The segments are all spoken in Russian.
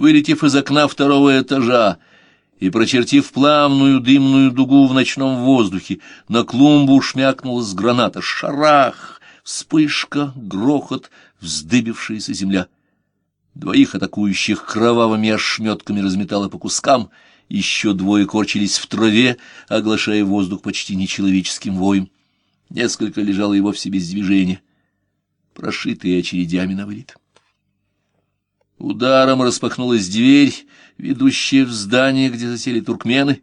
Вылетев из окна второго этажа и прочертив плавную дымную дугу в ночном воздухе, на клумбу шмякнулась граната. Шарах! Вспышка, грохот, вздыбившаяся земля. Двоих атакующих кровавыми ошметками разметало по кускам, еще двое корчились в траве, оглашая воздух почти нечеловеческим воем. Несколько лежало и вовсе без движения, прошитые очередями на вылет. Ударом распахнулась дверь, ведущая в здание, где засели туркмены,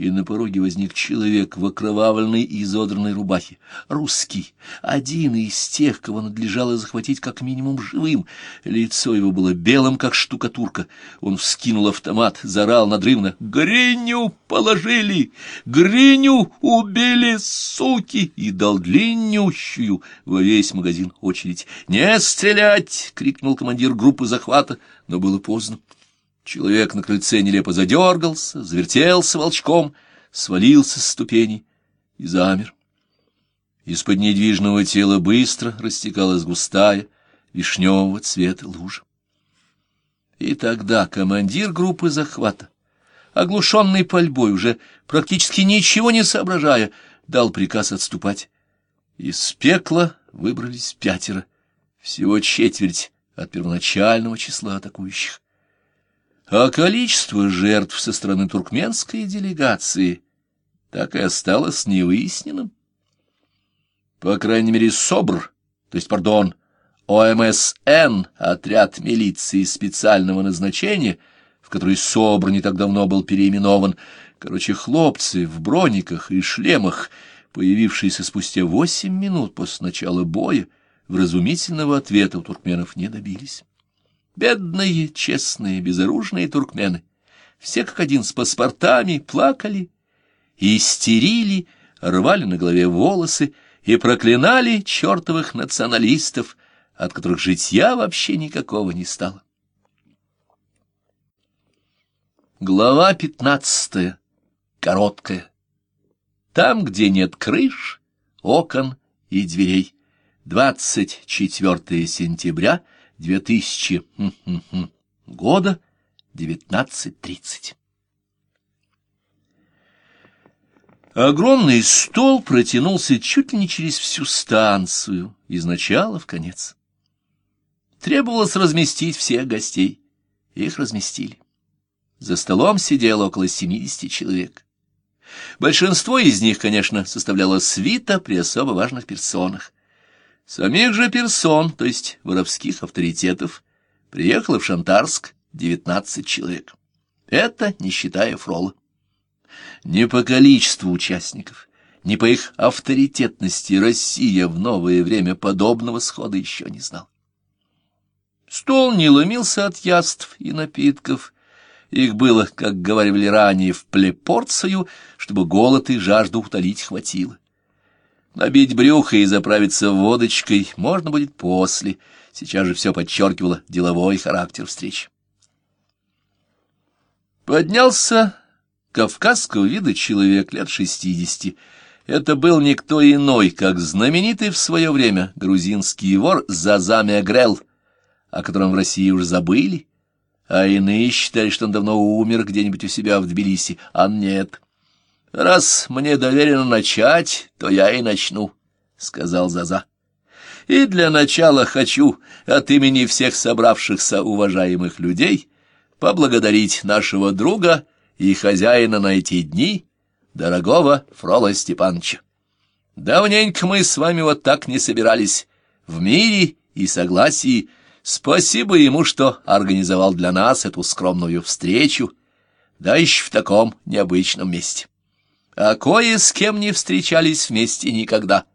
и на пороге возник человек в окровавленной и изодранной рубахе. Русский, один из тех, кого надлежало захватить как минимум живым. Лицо его было белым, как штукатурка. Он вскинул автомат, заорал надрывно. «Гриню положили! Гриню убили, суки!» И дал длиннющую во весь магазин очередь. «Не стрелять!» — крикнул командир группы захвата, но было поздно. Человек на крыльце нелепо задергался, завертелся волчком, свалился с ступеней и замер. Из-под недвижного тела быстро растекалась густая, вишневого цвета лужа. И тогда командир группы захвата, оглушенный пальбой, уже практически ничего не соображая, дал приказ отступать. Из пекла выбрались пятеро, всего четверть от первоначального числа атакующих а количество жертв со стороны туркменской делегации так и осталось невыясненным. По крайней мере, СОБР, то есть, пардон, ОМСН, отряд милиции специального назначения, в который СОБР не так давно был переименован, короче, хлопцы в брониках и шлемах, появившиеся спустя восемь минут после начала боя, вразумительного ответа у туркменов не добились. Бедные, честные, безоружные туркмены, все как один с паспортами, плакали, истерили, рвали на голове волосы и проклинали чертовых националистов, от которых житья вообще никакого не стало. Глава пятнадцатая. Короткая. Там, где нет крыш, окон и дверей. 24 сентября 2000 года 19.30. Огромный стол протянулся чуть ли не через всю станцию, из начала в конец. Требовалось разместить всех гостей. Их разместили. За столом сидело около 70 человек. Большинство из них, конечно, составляло свита при особо важных персонах. Самих же персон, то есть воровских авторитетов, приехало в Шантарск девятнадцать человек. Это не считая Фрола. Не по количеству участников, не по их авторитетности Россия в новое время подобного схода еще не знала. Стол не ломился от яств и напитков. Их было, как говорили ранее, в плепорцию, чтобы голод и жажду утолить хватило. Набить брюхо и заправиться водочкой можно будет после. Сейчас же все подчеркивало деловой характер встречи. Поднялся кавказского вида человек лет шестидесяти. Это был никто иной, как знаменитый в свое время грузинский вор Зазами Агрел, о котором в России уже забыли, а иные считали, что он давно умер где-нибудь у себя в Тбилиси, а нет — «Раз мне доверено начать, то я и начну», — сказал Заза. «И для начала хочу от имени всех собравшихся уважаемых людей поблагодарить нашего друга и хозяина на эти дни, дорогого Фрола Степановича. Давненько мы с вами вот так не собирались, в мире и согласии. Спасибо ему, что организовал для нас эту скромную встречу, да еще в таком необычном месте» а кое с кем не встречались вместе никогда.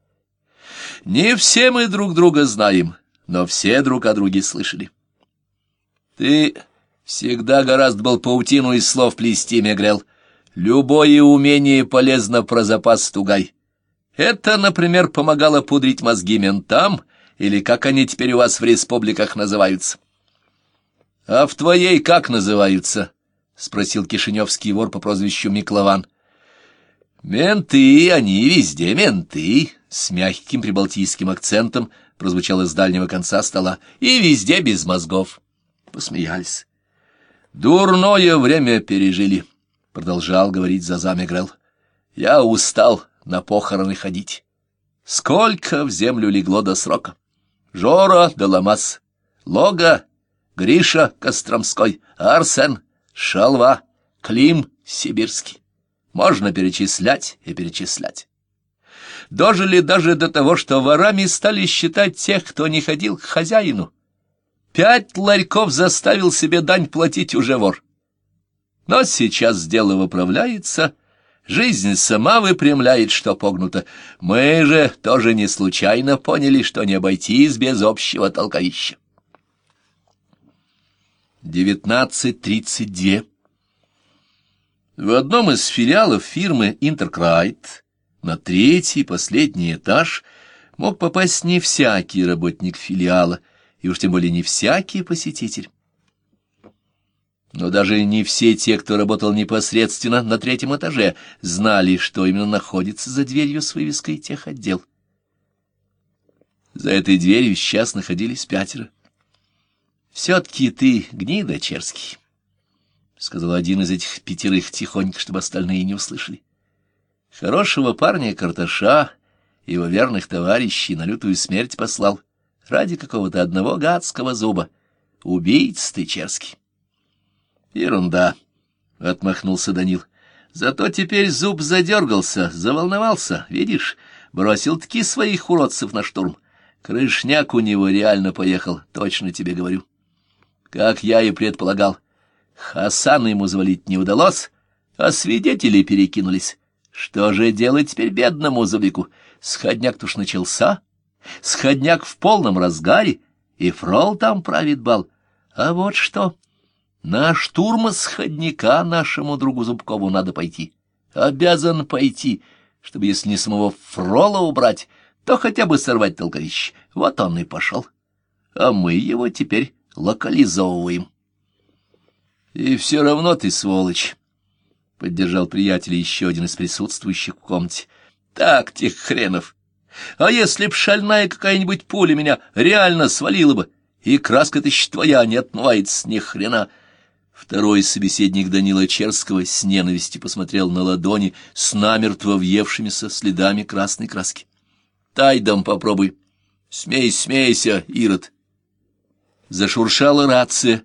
Не все мы друг друга знаем, но все друг о друге слышали. Ты всегда гораздо был паутину из слов плести, Мегрел. Любое умение полезно про запас тугай. Это, например, помогало пудрить мозги ментам, или как они теперь у вас в республиках называются. — А в твоей как называются? — спросил кишиневский вор по прозвищу Миклован. — «Менты, они везде менты!» — с мягким прибалтийским акцентом прозвучало с дальнего конца стола. «И везде без мозгов!» Посмеялись. Дурное время пережили, — продолжал говорить Заза Мегрел. Я устал на похороны ходить. Сколько в землю легло до срока. Жора Деламас, Лога, Гриша Костромской, Арсен, Шалва, Клим Сибирский. Можно перечислять и перечислять. Дожили даже до того, что ворами стали считать тех, кто не ходил к хозяину. Пять ларьков заставил себе дань платить уже вор. Но сейчас дело выправляется, жизнь сама выпрямляет, что погнуто. Мы же тоже не случайно поняли, что не обойтись без общего толковища. 19.32 В одном из филиалов фирмы «Интеркрайт» на третий, последний этаж мог попасть не всякий работник филиала — и уж тем более не всякий посетитель. Но даже не все те, кто работал непосредственно на третьем этаже, знали, что именно находится за дверью с вывеской техотдел. За этой дверью сейчас находились пятеро. «Все-таки ты гнида, Черский», — сказал один из этих пятерых тихонько, чтобы остальные не услышали. «Хорошего парня Карташа, его верных товарищей на лютую смерть послал ради какого-то одного гадского зуба. Убийц ты, Черский. Ерунда, — отмахнулся Данил. Зато теперь зуб задергался, заволновался, видишь, бросил-таки своих уродцев на штурм. Крышняк у него реально поехал, точно тебе говорю. Как я и предполагал. Хасана ему завалить не удалось, а свидетели перекинулись. Что же делать теперь бедному зубику? Сходняк-то уж начался, Сходняк в полном разгаре, и фрол там правит бал. А вот что, на штурм сходняка нашему другу Зубкову надо пойти. Обязан пойти, чтобы, если не самого фрола убрать, то хотя бы сорвать толковище. Вот он и пошел. А мы его теперь локализовываем. И все равно ты сволочь, — поддержал приятеля еще один из присутствующих в комнате. Так, тех хренов, а если б шальная какая-нибудь пуля меня реально свалила бы, и краска-то твоя не отмывается ни хрена. Второй собеседник Данила Черского с ненавистью посмотрел на ладони с намертво въевшимися следами красной краски. Тайдом попробуй. Смей, смейся, Ирод. Зашуршала рация.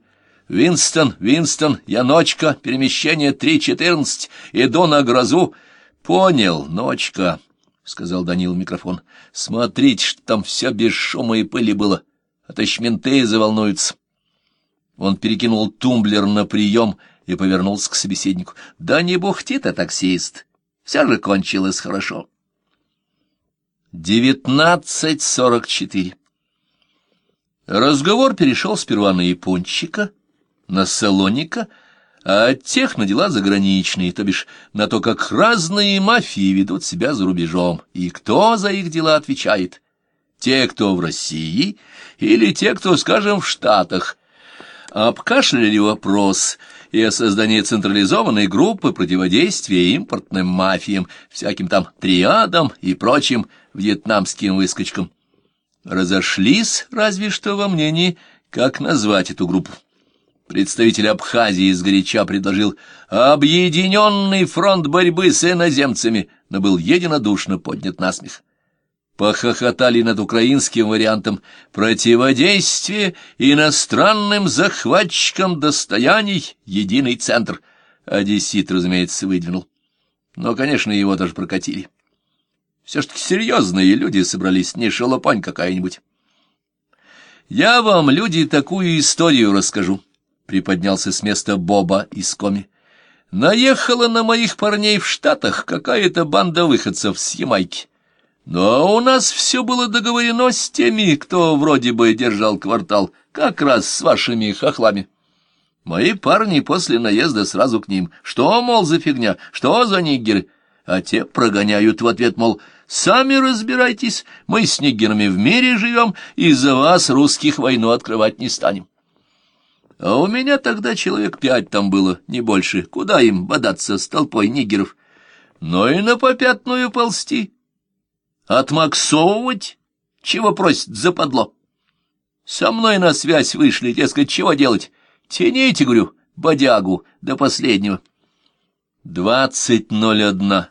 «Винстон, Винстон, я ночка, перемещение 3.14, иду на грозу». «Понял, ночка». — сказал Данил микрофон. — Смотрите, что там все без шума и пыли было, а то менты заволнуются. Он перекинул тумблер на прием и повернулся к собеседнику. — Да не бухти ты, таксист, все же кончилось хорошо. Девятнадцать сорок четыре. Разговор перешел сперва на япончика, на салоника, а от тех на дела заграничные, то бишь на то, как разные мафии ведут себя за рубежом, и кто за их дела отвечает. Те, кто в России, или те, кто, скажем, в Штатах. Обкашляли вопрос и о создании централизованной группы противодействия импортным мафиям, всяким там триадам и прочим вьетнамским выскочкам. Разошлись разве что во мнении, как назвать эту группу. Представитель Абхазии сгоряча предложил «Объединенный фронт борьбы с иноземцами», но был единодушно поднят насмех. Похохотали над украинским вариантом «Противодействие иностранным захватчикам достояний. Единый центр». Одессит, разумеется, выдвинул. Но, конечно, его тоже прокатили. Все ж таки серьезные люди собрались, не шалопань какая-нибудь. Я вам, люди, такую историю расскажу приподнялся с места Боба из коми. Наехала на моих парней в Штатах какая-то банда выходцев с Ямайки. Но у нас все было договорено с теми, кто вроде бы держал квартал, как раз с вашими хохлами. Мои парни после наезда сразу к ним. Что, мол, за фигня? Что за нигеры? А те прогоняют в ответ, мол, сами разбирайтесь, мы с нигерами в мире живем, и за вас, русских, войну открывать не станем. А у меня тогда человек пять там было, не больше. Куда им бодаться с толпой нигеров? Но и на попятную ползти. Отмаксовывать? Чего просит западло? Со мной на связь вышли, дескать, чего делать? Тяните, говорю, бодягу до последнего. Двадцать ноль одна.